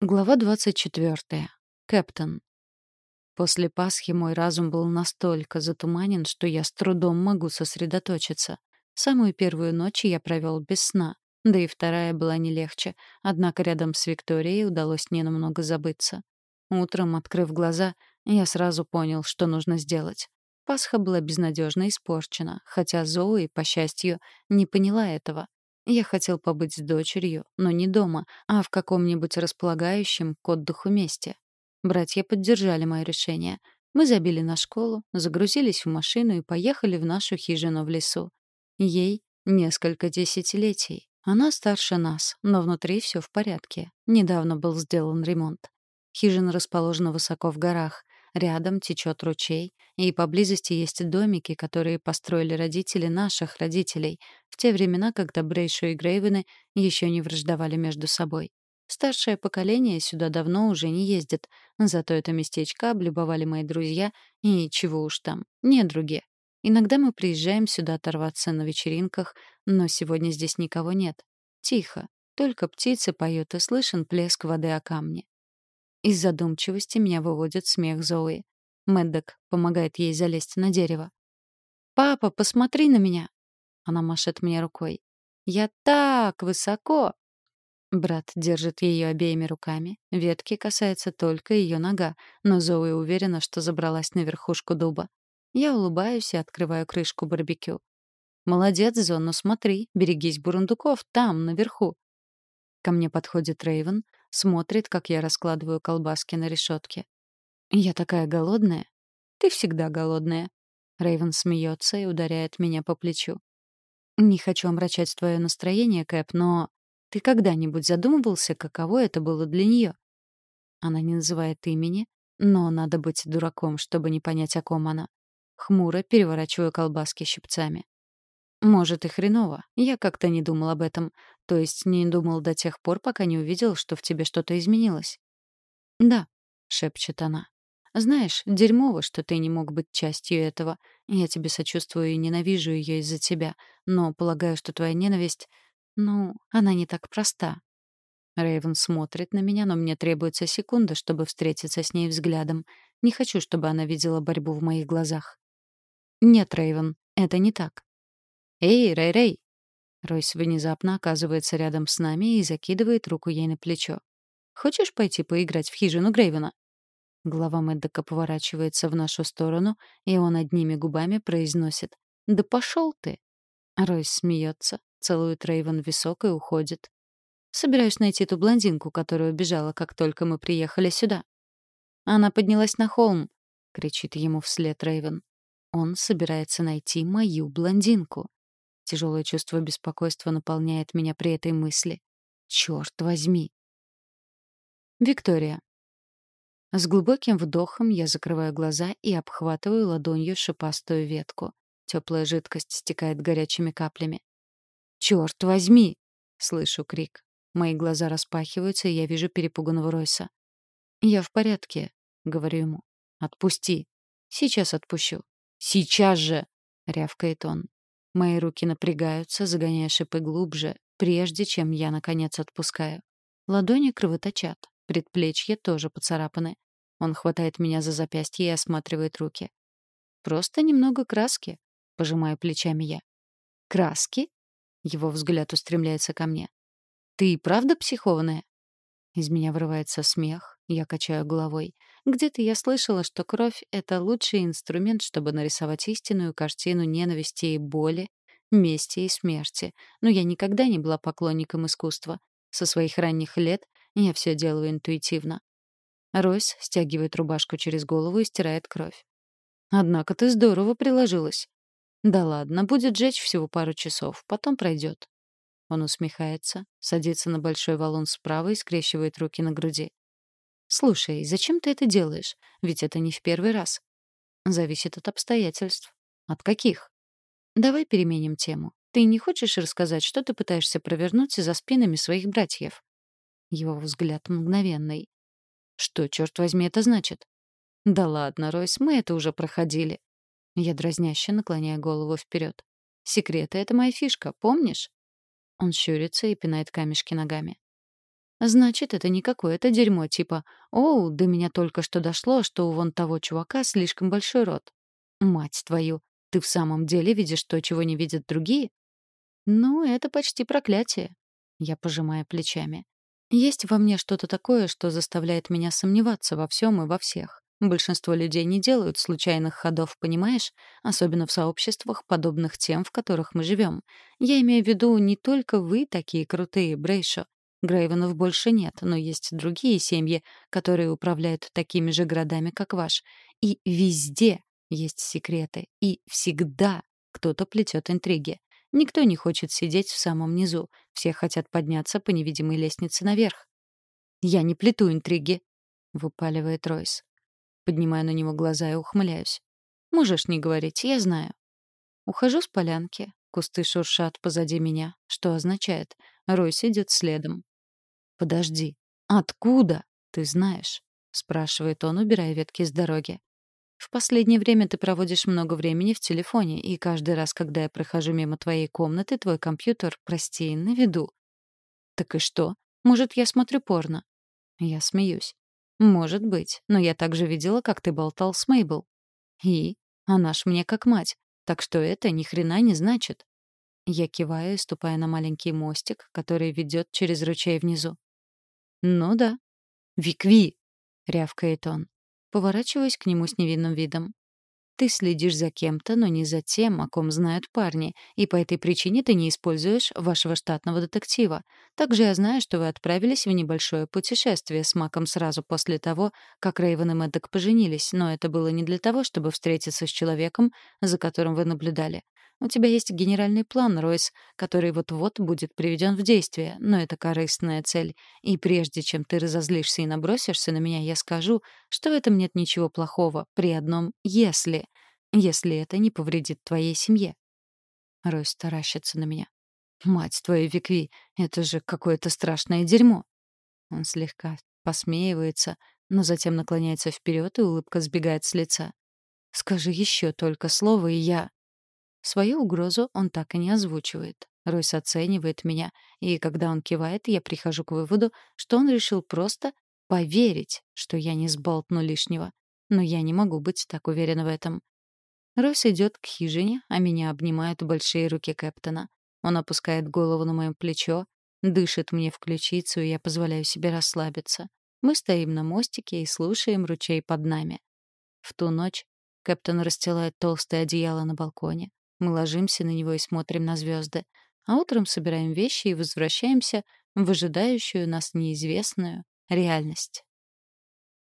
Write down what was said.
Глава 24. Кэптон. После Пасхи мой разум был настолько затуманен, что я с трудом могу сосредоточиться. Самую первую ночь я провел без сна, да и вторая была не легче, однако рядом с Викторией удалось ненамного забыться. Утром, открыв глаза, я сразу понял, что нужно сделать. Пасха была безнадежно испорчена, хотя Зои, по счастью, не поняла этого. Я хотел побыть с дочерью, но не дома, а в каком-нибудь располагающем к отдыху месте. Братья поддержали мое решение. Мы забили на школу, загрузились в машину и поехали в нашу хижину в лесу. Ей несколько десятилетий. Она старше нас, но внутри все в порядке. Недавно был сделан ремонт. Хижина расположена высоко в горах. Рядом течет ручей, и поблизости есть домики, которые построили родители наших родителей в те времена, когда Брейшу и Грейвены еще не враждовали между собой. Старшее поколение сюда давно уже не ездит, зато это местечко облюбовали мои друзья и чего уж там, недруги. Иногда мы приезжаем сюда оторваться на вечеринках, но сегодня здесь никого нет. Тихо, только птицы поют и слышен плеск воды о камне. Из задумчивости меня выводит смех Зои. Мэддок помогает ей залезть на дерево. «Папа, посмотри на меня!» Она машет мне рукой. «Я так высоко!» Брат держит ее обеими руками. Ветки касается только ее нога, но Зои уверена, что забралась на верхушку дуба. Я улыбаюсь и открываю крышку барбекю. «Молодец, Зон, но смотри, берегись бурундуков, там, наверху». Ко мне подходит Рейвен, смотрит, как я раскладываю колбаски на решетке. Я такая голодная. Ты всегда голодная. Рейвен смеется и ударяет меня по плечу. Не хочу омрачать твое настроение, Кэп, но ты когда-нибудь задумывался, каково это было для нее? Она не называет имени, но надо быть дураком, чтобы не понять, о ком она. Хмуро переворачиваю колбаски щипцами. Может, и хреново. Я как-то не думал об этом. То есть не думал до тех пор, пока не увидел, что в тебе что-то изменилось. «Да», — шепчет она. «Знаешь, дерьмово, что ты не мог быть частью этого. Я тебе сочувствую и ненавижу ее из-за тебя. Но полагаю, что твоя ненависть... Ну, она не так проста». Рейвен смотрит на меня, но мне требуется секунда, чтобы встретиться с ней взглядом. Не хочу, чтобы она видела борьбу в моих глазах. «Нет, Рейвен, это не так. «Эй, Рэй-Рэй!» Ройс внезапно оказывается рядом с нами и закидывает руку ей на плечо. «Хочешь пойти поиграть в хижину Грейвена?» Глава Мэддока поворачивается в нашу сторону, и он одними губами произносит «Да пошел ты!» Ройс смеется, целует Рейвен в висок и уходит. «Собираюсь найти ту блондинку, которая убежала, как только мы приехали сюда». «Она поднялась на холм!» — кричит ему вслед Рейвен. Он собирается найти мою блондинку. Тяжелое чувство беспокойства наполняет меня при этой мысли. Черт возьми. Виктория. С глубоким вдохом я закрываю глаза и обхватываю ладонью шипастую ветку. Теплая жидкость стекает горячими каплями. «Черт возьми!» — слышу крик. Мои глаза распахиваются, и я вижу перепуганного Ройса. «Я в порядке», — говорю ему. «Отпусти». «Сейчас отпущу». «Сейчас же!» — рявкает он. Мои руки напрягаются, загоняя шипы глубже, прежде чем я, наконец, отпускаю. Ладони кровоточат, предплечья тоже поцарапаны. Он хватает меня за запястье и осматривает руки. «Просто немного краски», — пожимаю плечами я. «Краски?» — его взгляд устремляется ко мне. «Ты и правда психованная?» Из меня вырывается смех, я качаю головой. Где-то я слышала, что кровь — это лучший инструмент, чтобы нарисовать истинную картину ненависти и боли, мести и смерти. Но я никогда не была поклонником искусства. Со своих ранних лет я все делаю интуитивно. Ройс стягивает рубашку через голову и стирает кровь. «Однако ты здорово приложилась». «Да ладно, будет жечь всего пару часов, потом пройдет». Он усмехается, садится на большой валун справа и скрещивает руки на груди. «Слушай, зачем ты это делаешь? Ведь это не в первый раз». «Зависит от обстоятельств». «От каких?» «Давай переменим тему. Ты не хочешь рассказать, что ты пытаешься провернуть за спинами своих братьев?» Его взгляд мгновенный. «Что, черт возьми, это значит?» «Да ладно, Ройс, мы это уже проходили». Я дразняще наклоняю голову вперед. «Секреты — это моя фишка, помнишь?» Он щурится и пинает камешки ногами. Значит, это не какое-то дерьмо типа «Оу, до меня только что дошло, что у вон того чувака слишком большой рот». Мать твою, ты в самом деле видишь то, чего не видят другие? Ну, это почти проклятие. Я пожимаю плечами. Есть во мне что-то такое, что заставляет меня сомневаться во всем и во всех. Большинство людей не делают случайных ходов, понимаешь? Особенно в сообществах, подобных тем, в которых мы живем. Я имею в виду, не только вы такие крутые, Брейшо. Грейвенов больше нет, но есть другие семьи, которые управляют такими же городами, как ваш. И везде есть секреты. И всегда кто-то плетет интриги. Никто не хочет сидеть в самом низу. Все хотят подняться по невидимой лестнице наверх. «Я не плету интриги», — выпаливает Ройс. Поднимаю на него глаза и ухмыляюсь. «Можешь не говорить, я знаю». Ухожу с полянки. Кусты шуршат позади меня, что означает, Ройс идет следом. «Подожди, откуда? Ты знаешь?» — спрашивает он, убирая ветки с дороги. «В последнее время ты проводишь много времени в телефоне, и каждый раз, когда я прохожу мимо твоей комнаты, твой компьютер, прости, на виду». «Так и что? Может, я смотрю порно?» Я смеюсь. «Может быть, но я также видела, как ты болтал с Мейбл. И? Она ж мне как мать, так что это ни хрена не значит». Я киваю, ступая на маленький мостик, который ведет через ручей внизу. «Ну да». «Викви!» — рявкает он. Поворачиваюсь к нему с невинным видом. Ты следишь за кем-то, но не за тем, о ком знают парни, и по этой причине ты не используешь вашего штатного детектива. Также я знаю, что вы отправились в небольшое путешествие с Маком сразу после того, как Рейвен и Мэддок поженились, но это было не для того, чтобы встретиться с человеком, за которым вы наблюдали. У тебя есть генеральный план, Ройс, который вот-вот будет приведен в действие, но это корыстная цель. И прежде чем ты разозлишься и набросишься на меня, я скажу, что в этом нет ничего плохого, при одном «если». Если это не повредит твоей семье. Ройс таращится на меня. «Мать твою, Викви, это же какое-то страшное дерьмо!» Он слегка посмеивается, но затем наклоняется вперед, и улыбка сбегает с лица. «Скажи еще только слово, и я...» Свою угрозу он так и не озвучивает. Ройс оценивает меня, и когда он кивает, я прихожу к выводу, что он решил просто поверить, что я не сболтну лишнего. Но я не могу быть так уверена в этом. Ройс идет к хижине, а меня обнимают большие руки Кэптона. Он опускает голову на моё плечо, дышит мне в ключицу, и я позволяю себе расслабиться. Мы стоим на мостике и слушаем ручей под нами. В ту ночь Кэптон расстилает толстое одеяло на балконе. Мы ложимся на него и смотрим на звезды, а утром собираем вещи и возвращаемся в ожидающую нас неизвестную реальность.